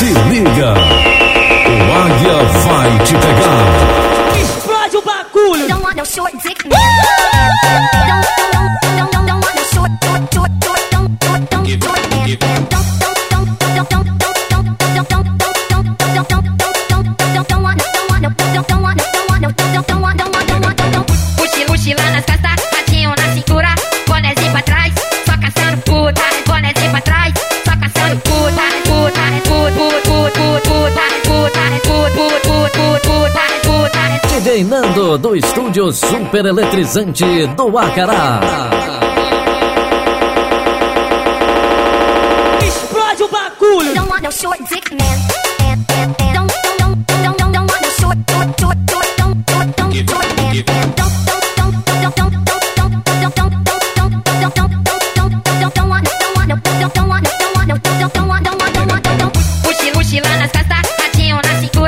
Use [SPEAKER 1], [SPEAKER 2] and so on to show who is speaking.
[SPEAKER 1] Se liga, o águia vai te pegar.
[SPEAKER 2] Explode o bagulho.
[SPEAKER 3] Don't want no short dick. Don't, don't, don't, don't, don't want no short, short, short, short, don't, don't, don't, give, short man. Don't, don't, don't, don't, don't, don't. Lá nas costas Reinando do estúdio super eletrizante do Acará. Explode o bagulho! Don't want no short dick man. Don't, don't, don't, short, short, short,
[SPEAKER 4] short, short nas costas, ratinho na cintura